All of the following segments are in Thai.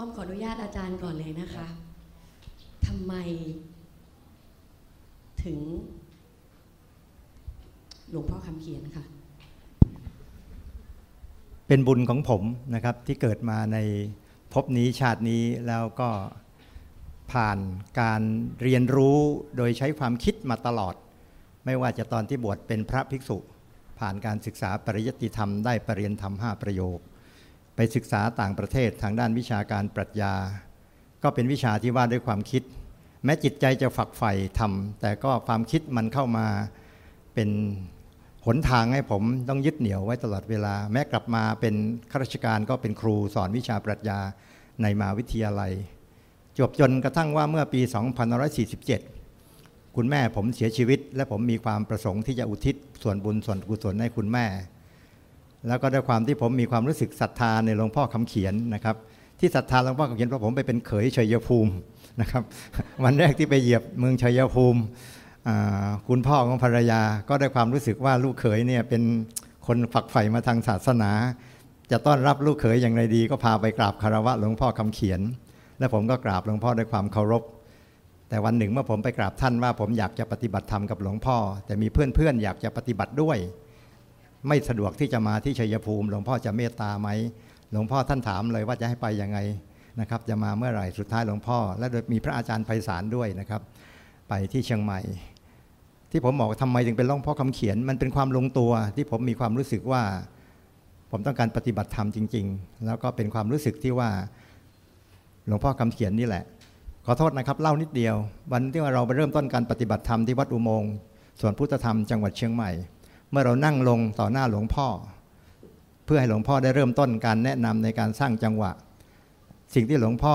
อ้อมขออนุญาตอาจารย์ก่อนเลยนะคะทำไม ถึง หลวงพ่อคำเขียนค่ะ เป็นบุญของผมนะครับที่เกิดมาในภพนี้ชาตินี้แล้วก็ผ่านการเรียนรู้โดยใช้ความคิดมาตลอด ไม่ว่าจะตอนที่บวชเป็นพระภิกษุ ผ่านการศึกษาปริยัติธรรมได้ปรริญญาธรรมห้าประโยค ไปศึกษาต่างประเทศทางด้านวิชาการปรัชญา ก็เป็นวิชาที่ว่าด้วยความคิด แม้จิตใจจะฝักใฝ่ทำแต่ก็ความคิดมันเข้ามาเป็นหนทางให้ผมต้องยึดเหนี่ยวไว้ตลอดเวลา แม้กลับมาเป็นข้าราชการก็เป็นครูสอนวิชาปรัชญาในมหาวิทยาลัย จบจนกระทั่งว่าเมื่อปี 2547 คุณแม่ผมเสียชีวิต และผมมีความประสงค์ที่จะอุทิศส่วนบุญส่วนกุศลให้คุณแม่ แล้วก็ด้วยความที่ผมมีความรู้สึกศรัทธาในหลวงพ่อคำเขียนนะครับ ที่ศรัทธาหลวงพ่อคำเขียนเพราะผมไปเป็นเขยชัยภูมินะครับ วันแรกที่ไปเหยียบเมืองชัยภูมิคุณพ่อของภรรยาก็ได้ความรู้สึกว่าลูกเขยเนี่ยเป็นคนฝักใฝ่มาทางศาสนา จะต้อนรับลูกเขยอย่างไรดี ก็พาไปกราบคารวะหลวงพ่อคำเขียน และผมก็กราบหลวงพ่อด้วยความเคารพ แต่วันหนึ่งเมื่อผมไปกราบท่านว่าผมอยากจะปฏิบัติธรรมกับหลวงพ่อ แต่มีเพื่อนๆอยากจะปฏิบัติด้วย ไม่สะดวกที่จะมาที่ชัยภูมิ หลวงพ่อจะเมตตาไหมหลวงพ่อท่านถามเลยว่าจะให้ไปยังไงนะครับ จะมาเมื่อไหร่สุดท้ายหลวงพ่อ และโดยมีพระอาจารย์ไพศาลด้วยนะครับ ไปที่เชียงใหม่ ที่ผมบอกทำไมถึงเป็นร่องพ่อคำเขียน มันเป็นความลงตัวที่ผมมีความรู้สึกว่า ผมต้องการปฏิบัติธรรมจริง ๆ แล้วก็เป็นความรู้สึกที่ว่าหลวงพ่อคำเขียนนี่แหละ ขอโทษนะครับเล่านิดเดียว วันที่ว่าเราไปเริ่มต้นการปฏิบัติธรรมที่วัดอุโมงค์ส่วนพุทธธรรมจังหวัดเชียงใหม่ เมื่อเรานั่งลงต่อหน้าหลวงพ่อ เพื่อให้หลวงพ่อได้เริ่มต้นการแนะนำในการสร้างจังหวะ สิ่งที่หลวงพ่อ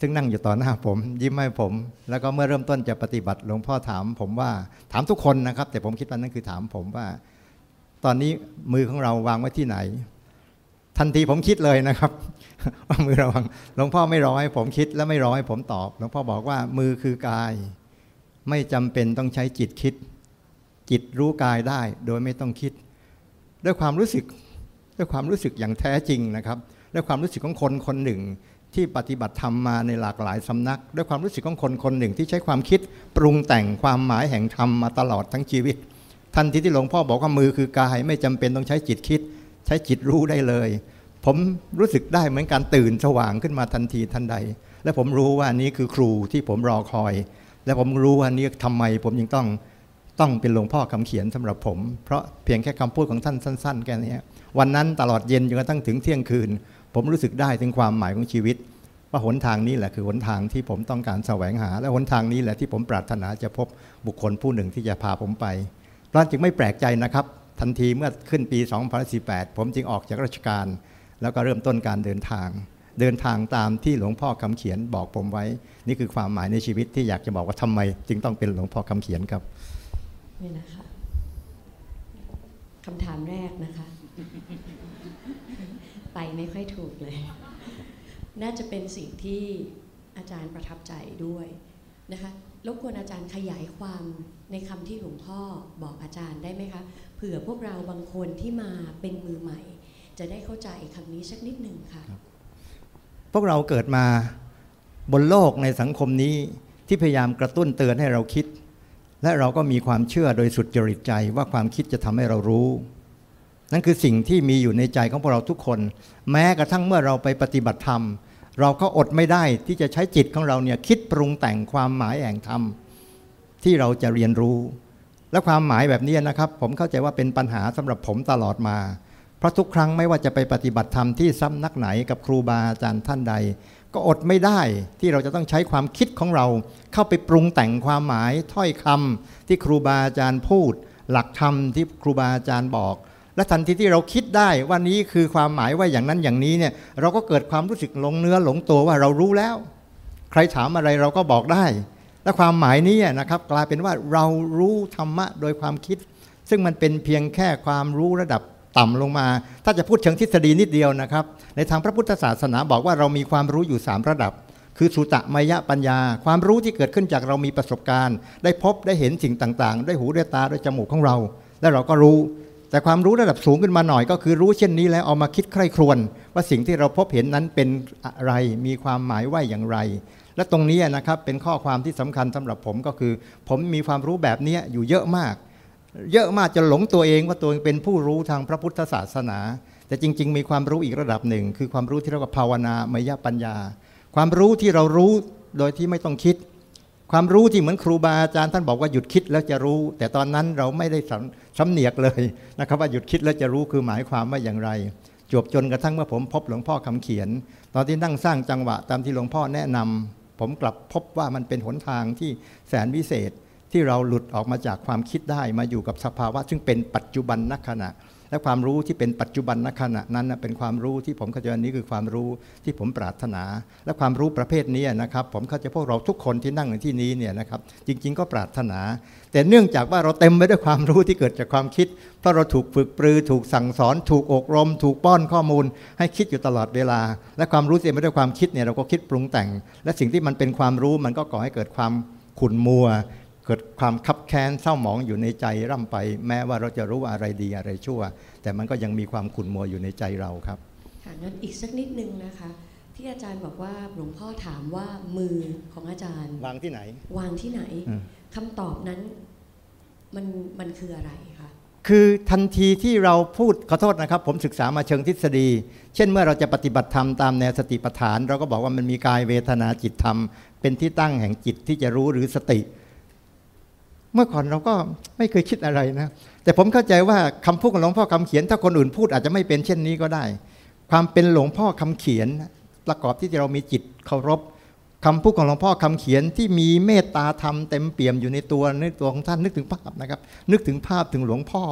ซึ่งนั่งอยู่ต่อหน้าผม ยิ้มให้ผม แล้วก็เมื่อเริ่มต้นจะปฏิบัติหลวงพ่อถามผมว่าถามทุกคนนะครับ แต่ผมคิดว่านั่นคือถามผมว่า ตอนนี้มือของเราวางไว้ที่ไหน ทันทีผมคิดเลยนะครับว่ามือเราวางหลวงพ่อไม่รอให้ผมคิดและไม่รอให้ผมตอบ หลวงพ่อบอกว่ามือคือกาย ไม่จำเป็นต้องใช้จิตคิด จิตรู้กายได้โดยไม่ต้องคิด ด้วยความรู้สึกด้วยความรู้สึกอย่างแท้จริงนะครับด้วยความรู้สึกของคนคนหนึ่งที่ปฏิบัติธรรมมาในหลากหลายสำนัก ด้วยความรู้สึกของคนคนหนึ่งที่ใช้ความคิดปรุงแต่งความหมายแห่งธรรมมาตลอดทั้งชีวิต ทันทีที่หลวงพ่อบอกว่ามือคือกายไม่จำเป็นต้องใช้จิตคิด ใช้จิตรู้ได้เลย ผมรู้สึกได้เหมือนการตื่นสว่างขึ้นมาทันทีทันใด และผมรู้ว่านี้คือครูที่ผมรอคอย และผมรู้ว่านี้ทำไมผมยังต้อง ต้องเป็นหลวงพ่อคำเขียนสำหรับผม เพราะเพียงแค่คำพูดของท่านสั้น ๆ แค่นี้วันนั้นตลอดเย็นจนกระทั่งถึงเที่ยงคืน ผมรู้สึกได้ถึงความหมายของชีวิต ว่าหนทางนี้แหละคือหนทางที่ผมต้องการแสวงหา และหนทางนี้แหละที่ผมปรารถนาจะพบบุคคลผู้หนึ่งที่จะพาผมไปเพราะจึงไม่แปลกใจนะครับ ทันทีเมื่อขึ้นปี 2018 ผมจึงออกจากราชการ แล้วก็เริ่มต้นการเดินทาง เดินทางตามที่หลวงพ่อคำเขียนบอกผมไว้ นี่คือความหมายในชีวิตที่อยากจะบอกว่าทำไม จึงต้องเป็นหลวงพ่อคำเขียนครับ นี่นะคะคำถามแรกนะคะ ไปไม่ค่อยถูกเลย น่าจะเป็นสิ่งที่อาจารย์ประทับใจด้วยนะคะรบกวนอาจารย์ขยายความในคำที่หลวงพ่อบอกอาจารย์ได้ไหมคะเผื่อพวกเราบางคนที่มาเป็นมือใหม่ จะได้เข้าใจคำนี้สักนิดหนึ่งค่ะพวกเราเกิดมาบนโลกในสังคมนี้ที่พยายามกระตุ้นเตือนให้เราคิด และเราก็มีความเชื่อโดยสุดจริตใจว่าความคิดจะทำให้เรารู้ นั่นคือสิ่งที่มีอยู่ในใจของพวกเราทุกคน แม้กระทั่งเมื่อเราไปปฏิบัติธรรม เราก็อดไม่ได้ที่จะใช้จิตของเราเนี่ยคิดปรุงแต่งความหมายแห่งธรรมที่เราจะเรียนรู้ และความหมายแบบนี้นะครับ ผมเข้าใจว่าเป็นปัญหาสำหรับผมตลอดมา เพราะทุกครั้งไม่ว่าจะไปปฏิบัติธรรมที่ซ้ำนักไหนกับครูบาอาจารย์ท่านใด ก็อดไม่ได้ที่เราจะต้องใช้ความคิดของเรา เข้าไปปรุงแต่งความหมายถ้อยคำที่ครูบาอาจารย์พูด หลักธรรมที่ครูบาอาจารย์บอก และทันทีที่เราคิดได้ว่านี้คือความหมายว่าอย่างนั้นอย่างนี้เนี่ยเราก็เกิดความรู้สึกหลงเนื้อหลงตัวว่าเรารู้แล้ว ใครถามอะไรเราก็บอกได้ และความหมายนี้นะครับ กลายเป็นว่าเรารู้ธรรมะโดยความคิด ซึ่งมันเป็นเพียงแค่ความรู้ระดับ ต่ำลงมา ถ้าจะพูดเชิงทฤษฎีนิดเดียวนะครับ ในทางพระพุทธศาสนาบอกว่าเรามีความรู้อยู่ 3 ระดับ คือสุตมยะปัญญา ความรู้ที่เกิดขึ้นจากเรามีประสบการณ์ ได้พบได้เห็นสิ่งต่างๆได้หูได้ตาได้จมูกของเรา และเราก็รู้ แต่ความรู้ระดับสูงขึ้นมาหน่อยก็คือรู้เช่นนี้แล้วเอามาคิดใคร่ครวญว่าสิ่งที่เราพบเห็นนั้นเป็นอะไร มีความหมายว่าอย่างไรและตรงนี้นะครับเป็นข้อความที่สำคัญสำหรับผมก็คือ ผมมีความรู้แบบนี้อยู่เยอะมาก เยอะมากจนหลงตัวเองว่าตัวเองเป็นผู้รู้ทางพระพุทธศาสนา แต่จริง ๆ มีความรู้อีกระดับหนึ่ง คือความรู้ที่เรียกว่าภาวนามยปัญญา ความรู้ที่เรารู้โดยที่ไม่ต้องคิด ความรู้ที่เหมือนครูบาอาจารย์ท่านบอกว่าหยุดคิดแล้วจะรู้ แต่ตอนนั้นเราไม่ได้สำเนียกเลยนะครับว่าหยุดคิดแล้วจะรู้คือหมายความว่าอย่างไรจวบจนกระทั่งเมื่อผมพบหลวงพ่อคำเขียน ตอนที่นั่งสร้างจังหวะตามที่หลวงพ่อแนะนำผมกลับพบว่ามันเป็นหนทางที่แสนวิเศษ ที่เราหลุดออกมาจากความคิดได้มาอยู่กับสภาวะ ซึ่งเป็นปัจจุบันนักขณะ และความรู้ที่เป็นปัจจุบันนักขณะนั้นเป็นความรู้ที่ผมเข้าใจว่านี้คือความรู้ที่ผมปรารถนา และความรู้ประเภทนี้นะครับ ผมเข้าใจพวกเราทุกคนที่นั่งในที่นี้เนี่ยนะครับ จริง ๆ ก็ปรารถนา แต่เนื่องจากว่าเราเต็มไปด้วยความรู้ที่เกิดจากความคิด เพราะเราถูกฝึกปรือ ถูกสั่งสอน ถูกอบรม ถูกป้อนข้อมูล ให้คิดอยู่ตลอดเวลา และความรู้เต็มไปด้วยความคิดเนี่ยเราก็คิดปรุงแต่ง และสิ่งที่มันเป็นความรู้มันก็ก่อให้เกิดความขุ่นมัว เกิดความคับแค้นเศร้าหมองอยู่ในใจร่ำไป แม้ว่าเราจะรู้ว่าอะไรดีอะไรชั่ว แต่มันก็ยังมีความขุ่นมัวอยู่ในใจเราครับค่ะงั้นอีกสักนิดนึงนะคะ ที่อาจารย์บอกว่าหลวงพ่อถามว่ามือของอาจารย์ วางที่ไหน วางที่ไหนอืมคำตอบนั้นมันมันคืออะไรคะคือทันทีที่เราพูดขอโทษนะครับ ผมศึกษามาเชิงทฤษฎี เช่นเมื่อเราจะปฏิบัติธรรมตามแนวสติปัฏฐาน เราก็บอกว่ามันมีกายเวทนาจิตธรรม เป็นที่ตั้งแห่งจิตที่จะรู้หรือสติ เมื่อก่อนเราก็ไม่เคยคิดอะไรนะ แต่ผมเข้าใจว่าคำพูดของหลวงพ่อคำเขียน ถ้าคนอื่นพูดอาจจะไม่เป็นเช่นนี้ก็ได้ ความเป็นหลวงพ่อคำเขียน ประกอบที่เรามีจิตเคารพคำพูดของหลวงพ่อคำเขียนที่มีเมตตาธรรมเต็มเปี่ยมอยู่ในตัวในตัวของท่านนึกถึงภาพนะครับ นึกถึงภาพถึงหลวงพ่อ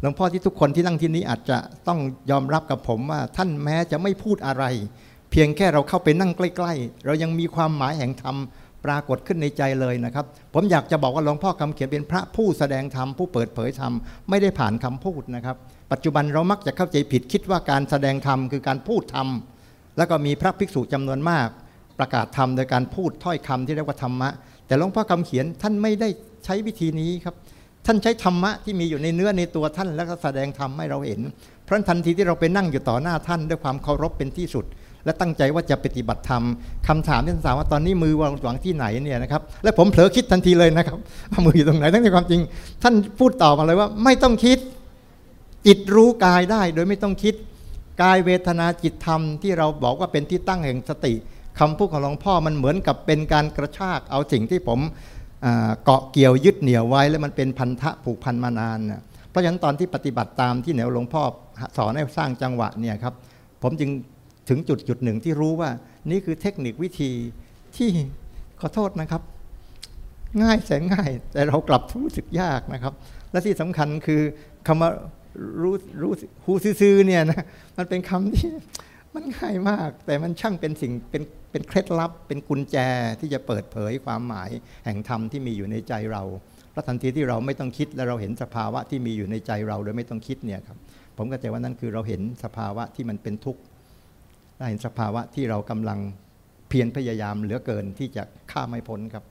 หลวงพ่อที่ทุกคนที่นั่งที่นี้อาจจะต้องยอมรับกับผมว่า ท่านแม้จะไม่พูดอะไร เพียงแค่เราเข้าไปนั่งใกล้ ๆ เรายังมีความหมายแห่งธรรม ปรากฏขึ้นในใจเลยนะครับ ผมอยากจะบอกว่าหลวงพ่อคำเขียนเป็นพระผู้แสดงธรรมผู้เปิดเผยธรรมไม่ได้ผ่านคำพูดนะครับ ปัจจุบันเรามักจะเข้าใจผิดคิดว่าการแสดงธรรมคือการพูดธรรมแล้วก็มีพระภิกษุจำนวนมาก ประกาศธรรมโดยการพูดถ้อยคำที่เรียกว่าธรรมะ แต่หลวงพ่อคำเขียนท่านไม่ได้ใช้วิธีนี้ครับท่านใช้ธรรมะที่มีอยู่ในเนื้อในตัวท่านแล้วก็แสดงธรรมให้เราเห็น เพราะทันทีที่เราไปนั่งอยู่ต่อหน้าท่านด้วยความเคารพเป็นที่สุด และตั้งใจว่าจะปฏิบัติธรรมคำถามที่ท่านถามว่าตอนนี้มือวางหวังที่ไหนเนี่ยนะครับและผมเผลอคิดทันทีเลยนะครับว่ามืออยู่ตรงไหนทั้งที่ความจริง ท่านพูดต่อมาเลยว่าไม่ต้องคิดจิตรู้กายได้โดยไม่ต้องคิดกายเวทนาจิตธรรมที่เราบอกว่าเป็นที่ตั้งแห่งสติคำพูดของหลวงพ่อมันเหมือนกับเป็นการกระชากเอาสิ่งที่ผมเกาะเกี่ยวยึดเหนี่ยวไว้ แล้วมันเป็นพันธะผูกพันมานานน่ะเพราะฉะนั้นตอนที่ปฏิบัติตามที่แนวหลวงพ่อสอนให้สร้างจังหวะเนี่ยครับผมจึง ถึงจุดจุดหนึ่งที่รู้ว่า นี่คือเทคนิควิธีที่ขอโทษนะครับ ง่ายแสนง่าย แต่เรากลับรู้สึกยากนะครับ และที่สำคัญคือคำว่ารู้รู้ฮูซื่อเนี่ยนะมันเป็นคำที่มันง่ายมาก แต่มันช่างเป็นสิ่งเป็นเป็นเคล็ดลับ เป็นกุญแจที่จะเปิดเผยความหมายแห่งธรรมที่มีอยู่ในใจเราแล้วทันทีที่เราไม่ต้องคิดและเราเห็นสภาวะที่มีอยู่ในใจเราโดยไม่ต้องคิดเนี่ยครับผมก็ใจว่านั่นคือเราเห็นสภาวะที่มันเป็นทุกข์ และเห็นสภาวะที่เรากำลังเพียรพยายามเหลือเกินที่จะข้ามไม่พ้นครับ